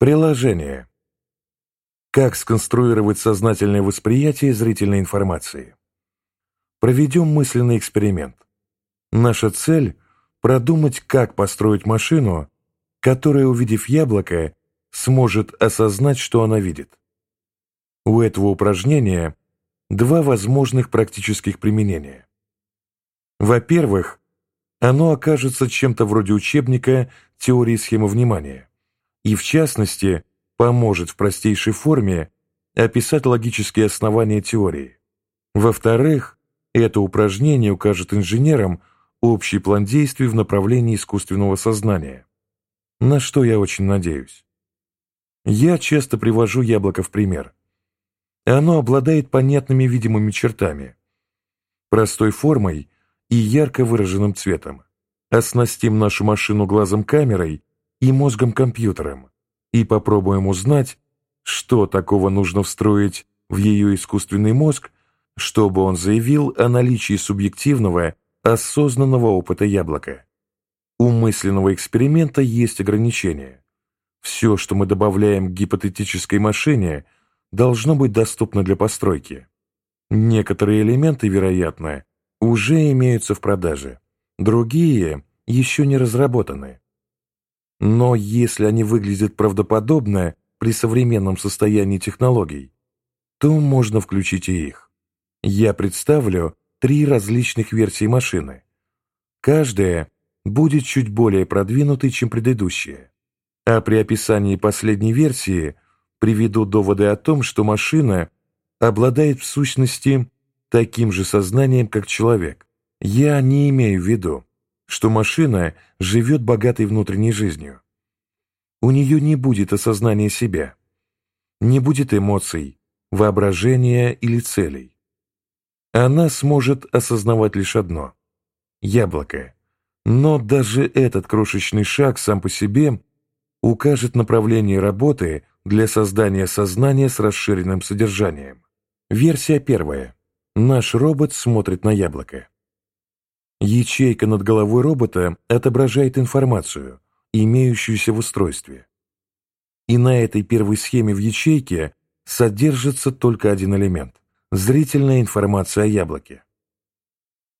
Приложение. Как сконструировать сознательное восприятие зрительной информации? Проведем мысленный эксперимент. Наша цель – продумать, как построить машину, которая, увидев яблоко, сможет осознать, что она видит. У этого упражнения два возможных практических применения. Во-первых, оно окажется чем-то вроде учебника теории схемы внимания и, в частности, поможет в простейшей форме описать логические основания теории. Во-вторых, это упражнение укажет инженерам общий план действий в направлении искусственного сознания, на что я очень надеюсь. Я часто привожу яблоко в пример. Оно обладает понятными видимыми чертами, простой формой и ярко выраженным цветом. Оснастим нашу машину глазом камерой и мозгом компьютером и попробуем узнать, что такого нужно встроить в ее искусственный мозг, чтобы он заявил о наличии субъективного, осознанного опыта яблока. У мысленного эксперимента есть ограничения. Все, что мы добавляем к гипотетической машине, должно быть доступно для постройки. Некоторые элементы, вероятно, уже имеются в продаже, другие еще не разработаны. Но если они выглядят правдоподобно при современном состоянии технологий, то можно включить и их. Я представлю три различных версии машины. Каждая будет чуть более продвинутой, чем предыдущая. А при описании последней версии приведу доводы о том, что машина обладает в сущности таким же сознанием, как человек. Я не имею в виду, что машина живет богатой внутренней жизнью. У нее не будет осознания себя, не будет эмоций, воображения или целей. Она сможет осознавать лишь одно – яблоко. Но даже этот крошечный шаг сам по себе укажет направление работы для создания сознания с расширенным содержанием. Версия первая. Наш робот смотрит на яблоко. Ячейка над головой робота отображает информацию, имеющуюся в устройстве. И на этой первой схеме в ячейке содержится только один элемент – зрительная информация о яблоке.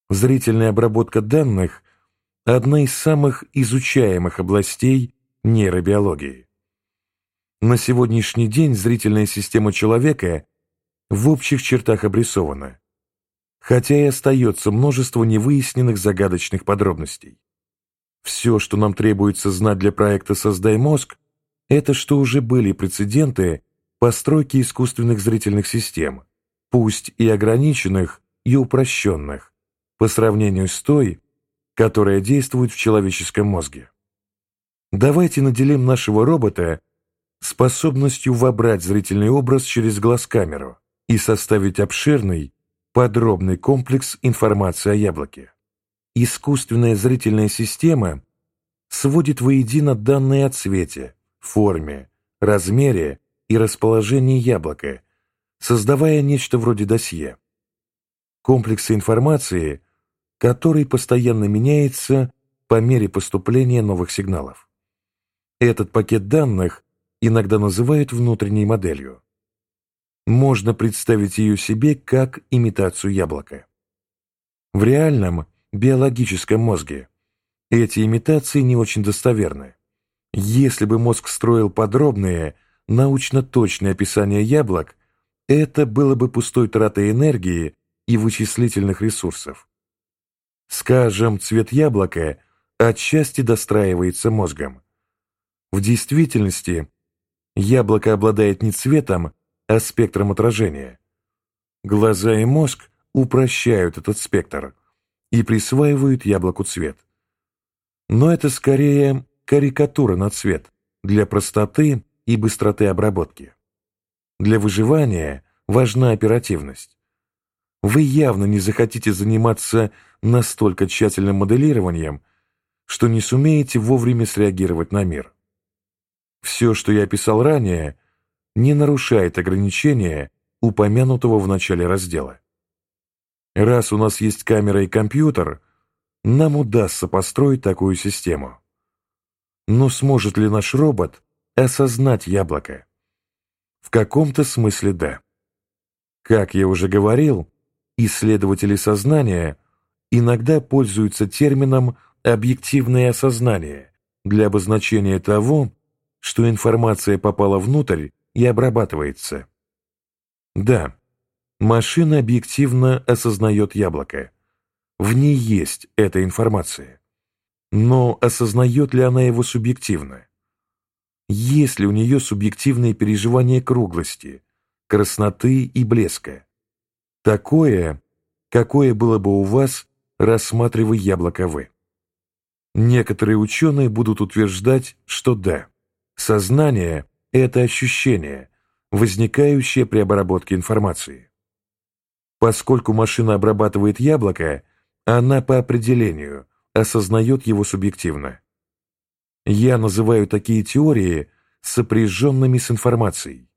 Зрительная обработка данных – одна из самых изучаемых областей нейробиологии. На сегодняшний день зрительная система человека в общих чертах обрисована, хотя и остается множество невыясненных загадочных подробностей. Все, что нам требуется знать для проекта «Создай мозг», это что уже были прецеденты постройки искусственных зрительных систем, пусть и ограниченных, и упрощенных, по сравнению с той, которая действует в человеческом мозге. Давайте наделим нашего робота способностью вобрать зрительный образ через глаз-камеру и составить обширный, подробный комплекс информации о яблоке. Искусственная зрительная система сводит воедино данные о цвете, форме, размере и расположении яблока, создавая нечто вроде досье. Комплексы информации, который постоянно меняется по мере поступления новых сигналов. Этот пакет данных иногда называют внутренней моделью. Можно представить ее себе как имитацию яблока. В реальном биологическом мозге эти имитации не очень достоверны. Если бы мозг строил подробные, научно точные описания яблок, это было бы пустой тратой энергии и вычислительных ресурсов. Скажем, цвет яблока отчасти достраивается мозгом. В действительности яблоко обладает не цветом, а спектром отражения. Глаза и мозг упрощают этот спектр и присваивают яблоку цвет. Но это скорее карикатура на цвет для простоты и быстроты обработки. Для выживания важна оперативность. Вы явно не захотите заниматься настолько тщательным моделированием, что не сумеете вовремя среагировать на мир. Все, что я описал ранее, не нарушает ограничения, упомянутого в начале раздела. Раз у нас есть камера и компьютер, нам удастся построить такую систему. Но сможет ли наш робот осознать яблоко? В каком-то смысле да. Как я уже говорил, исследователи сознания иногда пользуются термином «объективное осознание» для обозначения того, что информация попала внутрь и обрабатывается. Да, машина объективно осознает яблоко. В ней есть эта информация. Но осознает ли она его субъективно? Есть ли у нее субъективные переживания круглости, красноты и блеска? Такое, какое было бы у вас, рассматривая яблоко вы. Некоторые ученые будут утверждать, что да, сознание – это ощущение, возникающее при обработке информации. Поскольку машина обрабатывает яблоко, она по определению осознает его субъективно. Я называю такие теории сопряженными с информацией.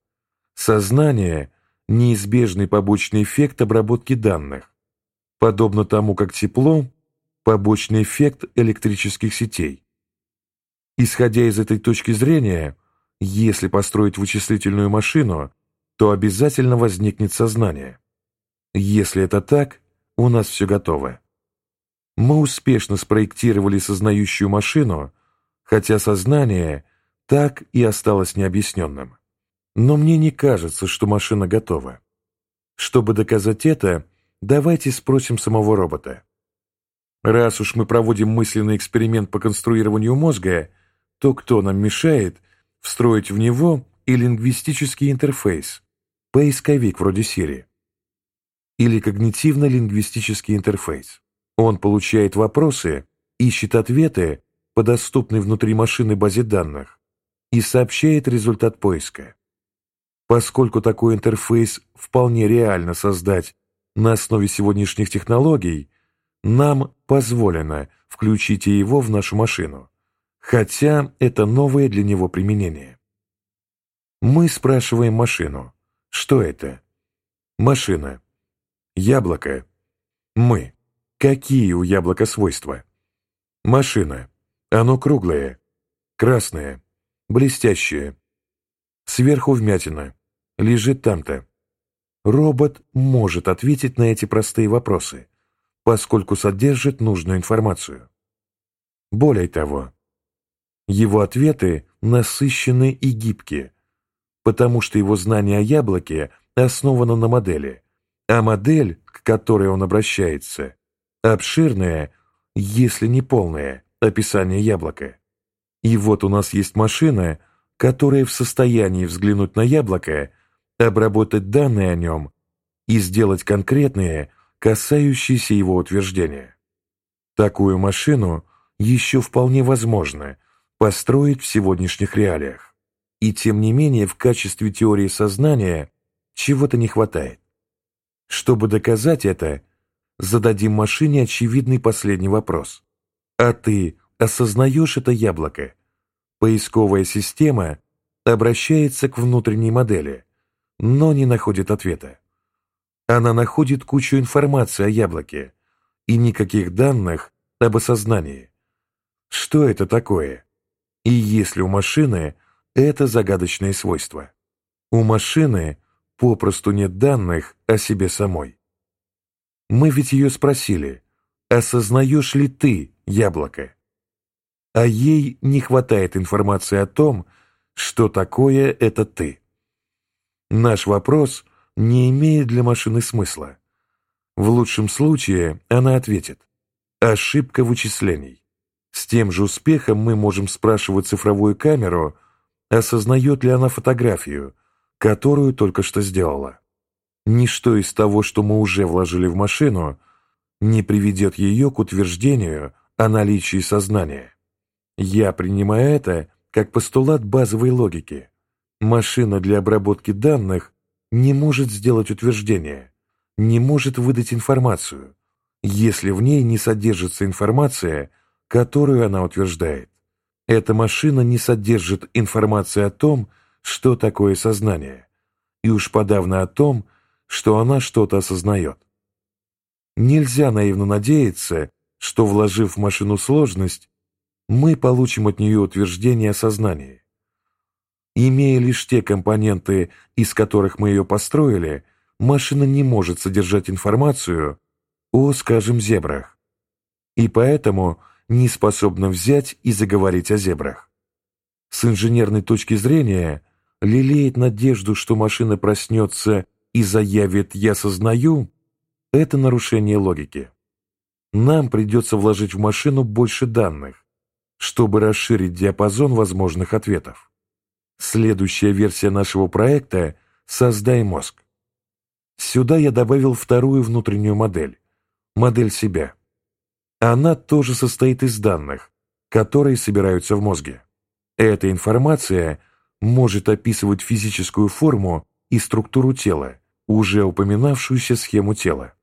Сознание – неизбежный побочный эффект обработки данных, подобно тому, как тепло – побочный эффект электрических сетей. Исходя из этой точки зрения, если построить вычислительную машину, то обязательно возникнет сознание. Если это так, у нас все готово. Мы успешно спроектировали сознающую машину – хотя сознание так и осталось необъясненным. Но мне не кажется, что машина готова. Чтобы доказать это, давайте спросим самого робота. Раз уж мы проводим мысленный эксперимент по конструированию мозга, то кто нам мешает встроить в него и лингвистический интерфейс, поисковик вроде Siri, или когнитивно-лингвистический интерфейс. Он получает вопросы, ищет ответы по доступной внутри машины базе данных и сообщает результат поиска. Поскольку такой интерфейс вполне реально создать на основе сегодняшних технологий, нам позволено включить его в нашу машину, хотя это новое для него применение. Мы спрашиваем машину, что это? Машина. Яблоко. Мы. Какие у яблока свойства? Машина. Оно круглое, красное, блестящее. Сверху вмятина. Лежит там-то. Робот может ответить на эти простые вопросы, поскольку содержит нужную информацию. Более того, его ответы насыщены и гибкие, потому что его знание о яблоке основано на модели, а модель, к которой он обращается, обширная, если не полная, описание яблока. И вот у нас есть машина, которая в состоянии взглянуть на яблоко, обработать данные о нем и сделать конкретные, касающиеся его утверждения. Такую машину еще вполне возможно построить в сегодняшних реалиях. И тем не менее в качестве теории сознания чего-то не хватает. Чтобы доказать это, зададим машине очевидный последний вопрос. А ты осознаешь это яблоко? Поисковая система обращается к внутренней модели, но не находит ответа. Она находит кучу информации о яблоке и никаких данных об осознании. Что это такое? И есть ли у машины это загадочное свойство? У машины попросту нет данных о себе самой. Мы ведь ее спросили, осознаешь ли ты яблоко? А ей не хватает информации о том, что такое это ты. Наш вопрос не имеет для машины смысла. В лучшем случае она ответит «Ошибка вычислений». С тем же успехом мы можем спрашивать цифровую камеру, осознает ли она фотографию, которую только что сделала. Ничто из того, что мы уже вложили в машину, не приведет ее к утверждению о наличии сознания. Я принимаю это как постулат базовой логики. Машина для обработки данных не может сделать утверждение, не может выдать информацию, если в ней не содержится информация, которую она утверждает. Эта машина не содержит информации о том, что такое сознание, и уж подавно о том, что она что-то осознает. Нельзя наивно надеяться, что, вложив в машину сложность, мы получим от нее утверждение о сознании. Имея лишь те компоненты, из которых мы ее построили, машина не может содержать информацию о, скажем, зебрах. И поэтому не способна взять и заговорить о зебрах. С инженерной точки зрения лелеять надежду, что машина проснется и заявит «я сознаю» — это нарушение логики. Нам придется вложить в машину больше данных, чтобы расширить диапазон возможных ответов. Следующая версия нашего проекта — «Создай мозг». Сюда я добавил вторую внутреннюю модель — модель себя. Она тоже состоит из данных, которые собираются в мозге. Эта информация может описывать физическую форму и структуру тела, уже упоминавшуюся схему тела.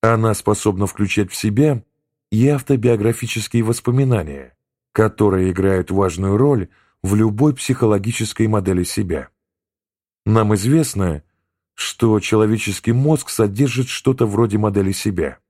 Она способна включать в себя и автобиографические воспоминания, которые играют важную роль в любой психологической модели себя. Нам известно, что человеческий мозг содержит что-то вроде модели себя.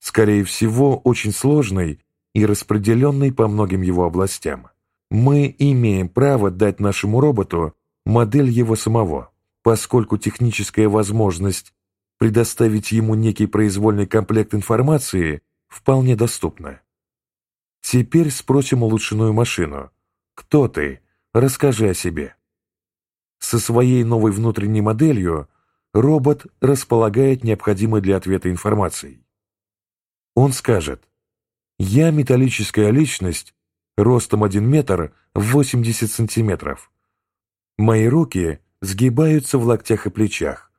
Скорее всего, очень сложной и распределенной по многим его областям. Мы имеем право дать нашему роботу модель его самого, поскольку техническая возможность предоставить ему некий произвольный комплект информации вполне доступна. Теперь спросим улучшенную машину. Кто ты? Расскажи о себе. Со своей новой внутренней моделью робот располагает необходимой для ответа информацией. Он скажет, «Я металлическая личность ростом 1 метр 80 сантиметров. Мои руки сгибаются в локтях и плечах.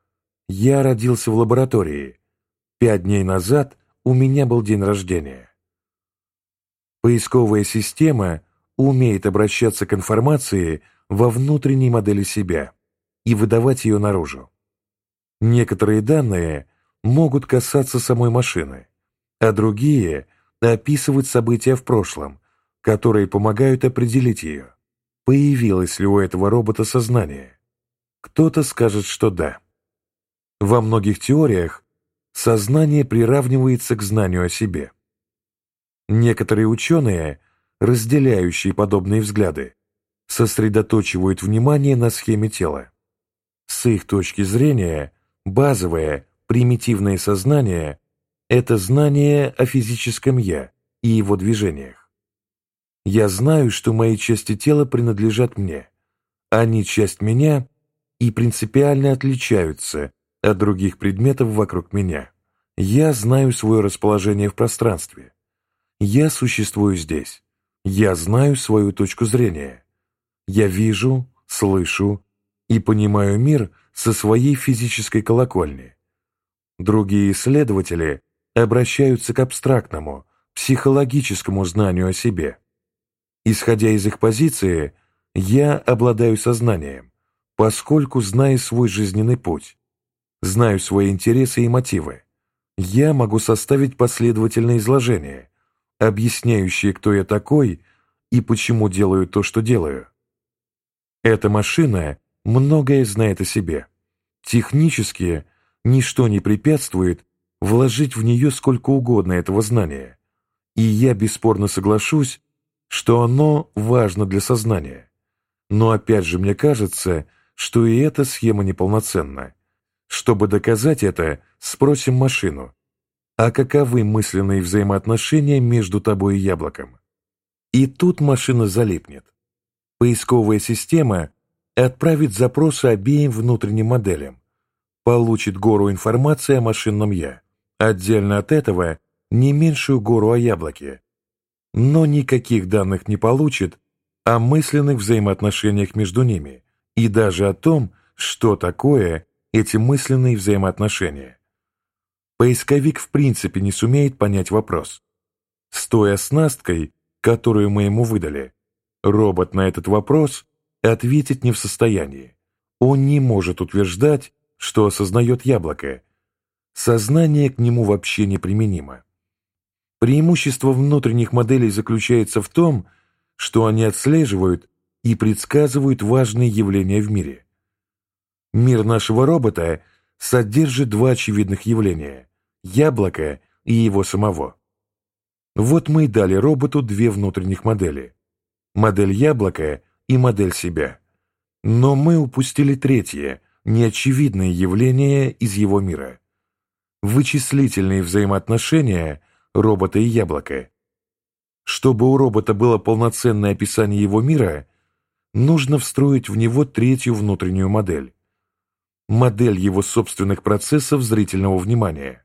Я родился в лаборатории. Пять дней назад у меня был день рождения. Поисковая система умеет обращаться к информации во внутренней модели себя и выдавать ее наружу. Некоторые данные могут касаться самой машины, а другие описывать события в прошлом, которые помогают определить ее, появилось ли у этого робота сознание. Кто-то скажет, что да. Во многих теориях сознание приравнивается к знанию о себе. Некоторые ученые, разделяющие подобные взгляды, сосредоточивают внимание на схеме тела. С их точки зрения, базовое, примитивное сознание – это знание о физическом «я» и его движениях. Я знаю, что мои части тела принадлежат мне. Они часть меня и принципиально отличаются от других предметов вокруг меня. Я знаю свое расположение в пространстве. Я существую здесь. Я знаю свою точку зрения. Я вижу, слышу и понимаю мир со своей физической колокольни. Другие исследователи обращаются к абстрактному, психологическому знанию о себе – Исходя из их позиции, я обладаю сознанием, поскольку знаю свой жизненный путь, знаю свои интересы и мотивы. Я могу составить последовательное изложение, объясняющее, кто я такой и почему делаю то, что делаю. Эта машина многое знает о себе. Технически ничто не препятствует вложить в нее сколько угодно этого знания. И я бесспорно соглашусь, что оно важно для сознания. Но опять же мне кажется, что и эта схема неполноценна. Чтобы доказать это, спросим машину. А каковы мысленные взаимоотношения между тобой и яблоком? И тут машина залипнет. Поисковая система отправит запросы обеим внутренним моделям, получит гору информации о машинном «я», отдельно от этого не меньшую гору о яблоке, но никаких данных не получит о мысленных взаимоотношениях между ними и даже о том, что такое эти мысленные взаимоотношения. Поисковик в принципе не сумеет понять вопрос. С той оснасткой, которую мы ему выдали, робот на этот вопрос ответить не в состоянии. Он не может утверждать, что осознает яблоко. Сознание к нему вообще неприменимо. Преимущество внутренних моделей заключается в том, что они отслеживают и предсказывают важные явления в мире. Мир нашего робота содержит два очевидных явления – яблоко и его самого. Вот мы и дали роботу две внутренних модели – модель яблока и модель себя. Но мы упустили третье, неочевидное явление из его мира. Вычислительные взаимоотношения робота и яблока. Чтобы у робота было полноценное описание его мира, нужно встроить в него третью внутреннюю модель. Модель его собственных процессов зрительного внимания.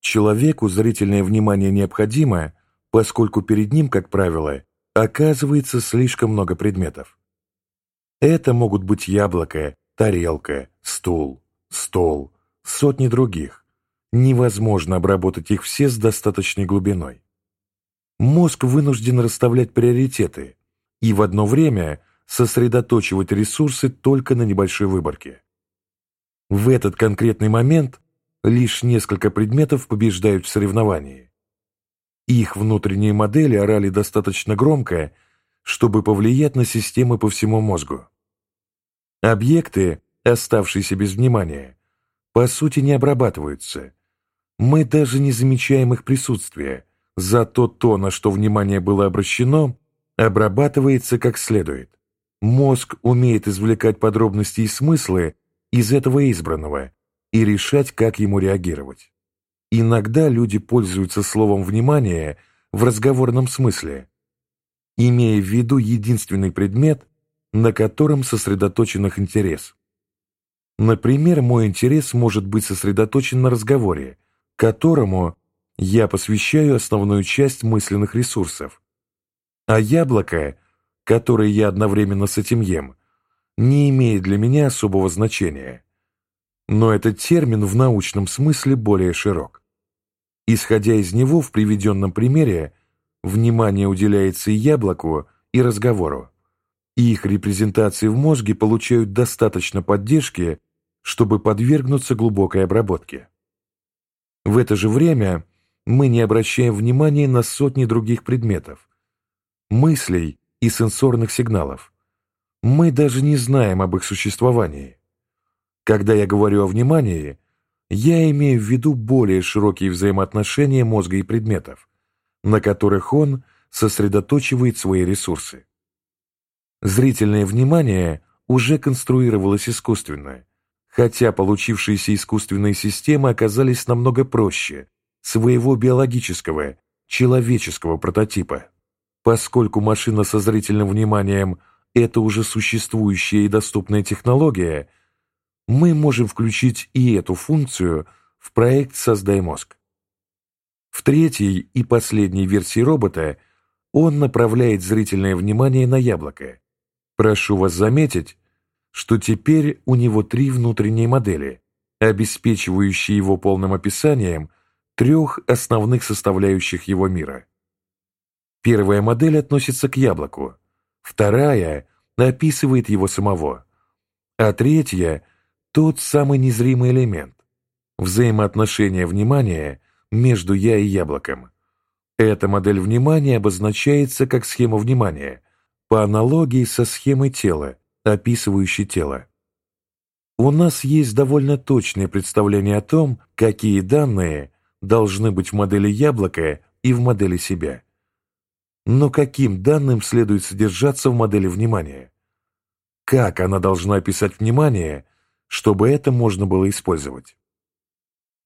Человеку зрительное внимание необходимо, поскольку перед ним, как правило, оказывается слишком много предметов. Это могут быть яблоко, тарелка, стул, стол, сотни других. Невозможно обработать их все с достаточной глубиной. Мозг вынужден расставлять приоритеты и в одно время сосредоточивать ресурсы только на небольшой выборке. В этот конкретный момент лишь несколько предметов побеждают в соревновании. Их внутренние модели орали достаточно громко, чтобы повлиять на системы по всему мозгу. Объекты, оставшиеся без внимания, по сути не обрабатываются. Мы даже не замечаем их присутствия, зато то, на что внимание было обращено, обрабатывается как следует. Мозг умеет извлекать подробности и смыслы из этого избранного и решать, как ему реагировать. Иногда люди пользуются словом «внимание» в разговорном смысле, имея в виду единственный предмет, на котором сосредоточен их интерес. Например, мой интерес может быть сосредоточен на разговоре, которому я посвящаю основную часть мысленных ресурсов. А яблоко, которое я одновременно с этим ем, не имеет для меня особого значения. Но этот термин в научном смысле более широк. Исходя из него, в приведенном примере, внимание уделяется и яблоку, и разговору и их репрезентации в мозге получают достаточно поддержки, чтобы подвергнуться глубокой обработке. В это же время мы не обращаем внимания на сотни других предметов, мыслей и сенсорных сигналов. Мы даже не знаем об их существовании. Когда я говорю о внимании, я имею в виду более широкие взаимоотношения мозга и предметов, на которых он сосредоточивает свои ресурсы. Зрительное внимание уже конструировалось искусственно, хотя получившиеся искусственные системы оказались намного проще своего биологического, человеческого прототипа. Поскольку машина со зрительным вниманием – это уже существующая и доступная технология, мы можем включить и эту функцию в проект «Создай мозг». В третьей и последней версии робота он направляет зрительное внимание на яблоко, Прошу вас заметить, что теперь у него три внутренние модели, обеспечивающие его полным описанием трех основных составляющих его мира. Первая модель относится к яблоку, вторая описывает его самого, а третья – тот самый незримый элемент – взаимоотношения внимания между я и яблоком. Эта модель внимания обозначается как схема внимания, по аналогии со схемой тела, описывающей тело. У нас есть довольно точное представление о том, какие данные должны быть в модели яблока и в модели себя. Но каким данным следует содержаться в модели внимания? Как она должна описать внимание, чтобы это можно было использовать?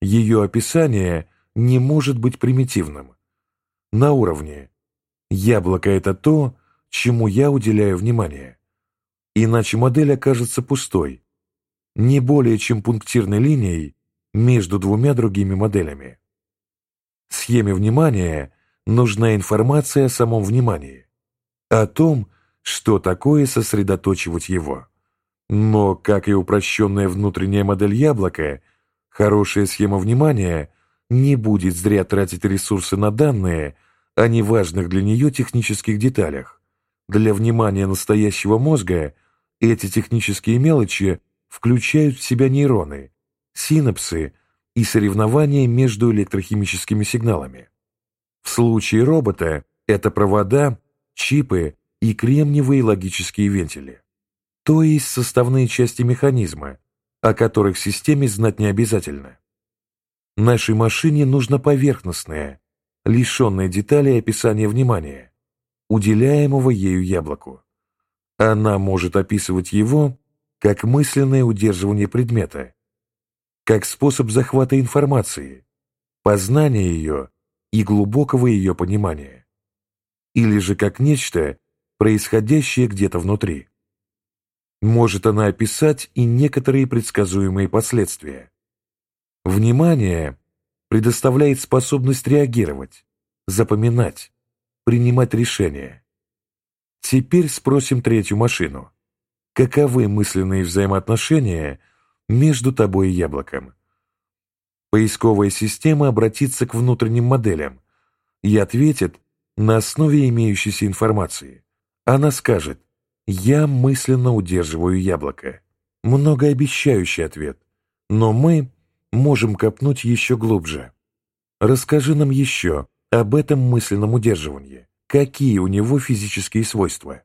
Ее описание не может быть примитивным. На уровне «яблоко – это то, чему я уделяю внимание. Иначе модель окажется пустой, не более чем пунктирной линией между двумя другими моделями. Схеме внимания нужна информация о самом внимании, о том, что такое сосредоточивать его. Но, как и упрощенная внутренняя модель яблока, хорошая схема внимания не будет зря тратить ресурсы на данные о неважных для нее технических деталях. Для внимания настоящего мозга эти технические мелочи включают в себя нейроны, синапсы и соревнования между электрохимическими сигналами. В случае робота это провода, чипы и кремниевые логические вентили, то есть составные части механизма, о которых системе знать не обязательно. Нашей машине нужно поверхностное, лишенное деталей описания внимания, уделяемого ею яблоку. Она может описывать его как мысленное удерживание предмета, как способ захвата информации, познания ее и глубокого ее понимания, или же как нечто, происходящее где-то внутри. Может она описать и некоторые предсказуемые последствия. Внимание предоставляет способность реагировать, запоминать, принимать решения. Теперь спросим третью машину. Каковы мысленные взаимоотношения между тобой и яблоком? Поисковая система обратится к внутренним моделям и ответит на основе имеющейся информации. Она скажет «Я мысленно удерживаю яблоко». Многообещающий ответ, но мы можем копнуть еще глубже. Расскажи нам еще об этом мысленном удерживании. Какие у него физические свойства?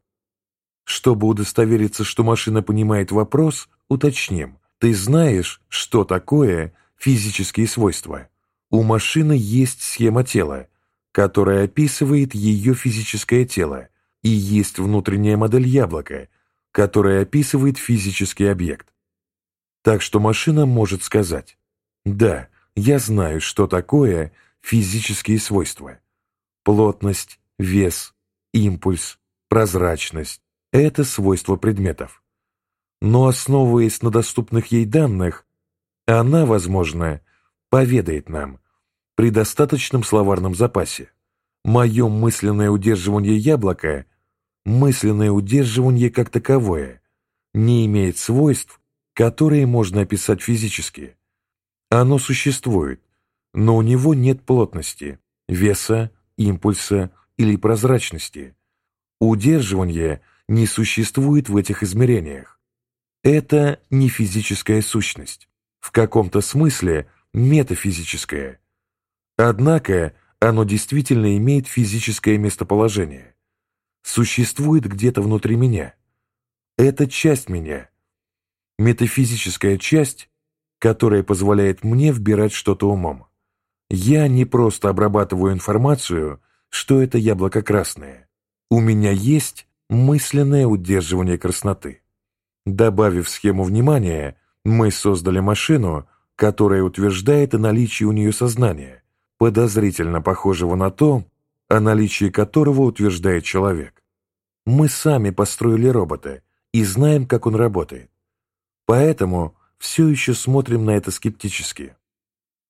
Чтобы удостовериться, что машина понимает вопрос, уточним. Ты знаешь, что такое физические свойства? У машины есть схема тела, которая описывает ее физическое тело, и есть внутренняя модель яблока, которая описывает физический объект. Так что машина может сказать «Да, я знаю, что такое физические свойства. Плотность, вес, импульс, прозрачность, это свойства предметов. Но основываясь на доступных ей данных, она, возможно, поведает нам при достаточном словарном запасе. Мое мысленное удерживание яблока, мысленное удерживание как таковое, не имеет свойств, которые можно описать физически. Оно существует, но у него нет плотности, веса, импульса или прозрачности. Удерживание – не существует в этих измерениях. Это не физическая сущность, в каком-то смысле метафизическая. Однако оно действительно имеет физическое местоположение. Существует где-то внутри меня. Это часть меня. Метафизическая часть, которая позволяет мне вбирать что-то умом. Я не просто обрабатываю информацию, что это яблоко красное. У меня есть мысленное удерживание красноты. Добавив схему внимания, мы создали машину, которая утверждает о наличии у нее сознания, подозрительно похожего на то, о наличии которого утверждает человек. Мы сами построили робота и знаем, как он работает. Поэтому все еще смотрим на это скептически.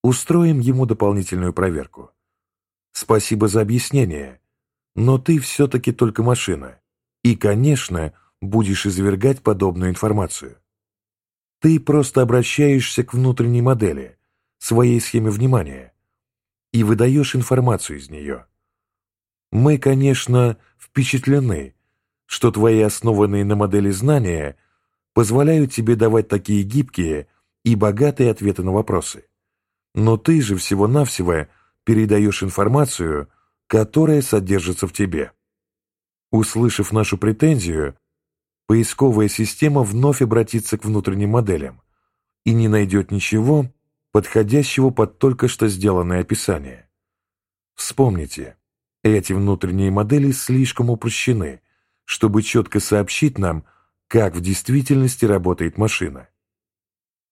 Устроим ему дополнительную проверку. Спасибо за объяснение, но ты все-таки только машина, и, конечно, будешь извергать подобную информацию. Ты просто обращаешься к внутренней модели, своей схеме внимания, и выдаешь информацию из нее. Мы, конечно, впечатлены, что твои основанные на модели знания позволяют тебе давать такие гибкие и богатые ответы на вопросы. Но ты же всего-навсего передаешь информацию, которая содержится в тебе. Услышав нашу претензию, поисковая система вновь обратится к внутренним моделям и не найдет ничего, подходящего под только что сделанное описание. Вспомните, эти внутренние модели слишком упрощены, чтобы четко сообщить нам, как в действительности работает машина.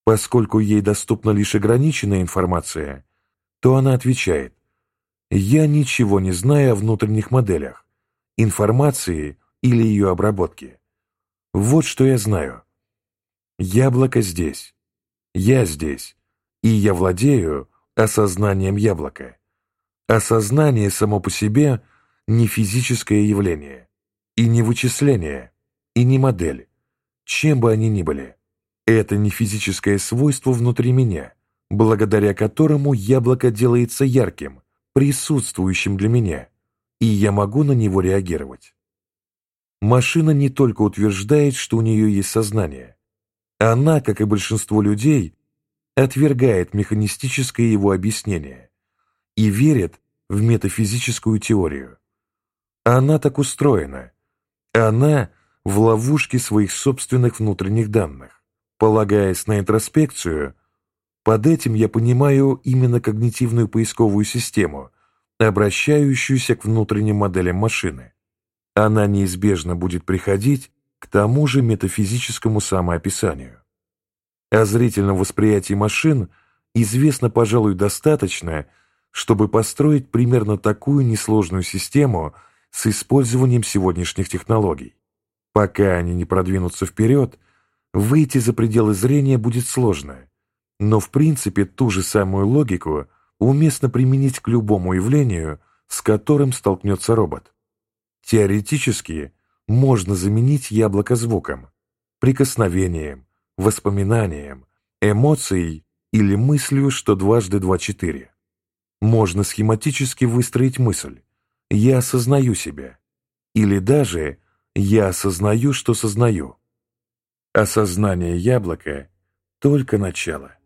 Поскольку ей доступна лишь ограниченная информация, то она отвечает «Я ничего не знаю о внутренних моделях, информации или ее обработки. Вот что я знаю. Яблоко здесь. Я здесь. И я владею осознанием яблока. Осознание само по себе не физическое явление, и не вычисление, и не модель, чем бы они ни были. Это не физическое свойство внутри меня, благодаря которому яблоко делается ярким, присутствующим для меня и я могу на него реагировать. Машина не только утверждает, что у нее есть сознание. Она, как и большинство людей, отвергает механистическое его объяснение и верит в метафизическую теорию. Она так устроена. Она в ловушке своих собственных внутренних данных. Полагаясь на интроспекцию, под этим я понимаю именно когнитивную поисковую систему – обращающуюся к внутренним моделям машины. Она неизбежно будет приходить к тому же метафизическому самоописанию. О зрительном восприятии машин известно, пожалуй, достаточно, чтобы построить примерно такую несложную систему с использованием сегодняшних технологий. Пока они не продвинутся вперед, выйти за пределы зрения будет сложно, но в принципе ту же самую логику уместно применить к любому явлению, с которым столкнется робот. Теоретически можно заменить яблоко звуком, прикосновением, воспоминанием, эмоцией или мыслью, что дважды два – четыре. Можно схематически выстроить мысль «я осознаю себя» или даже «я осознаю, что сознаю». Осознание яблока – только начало.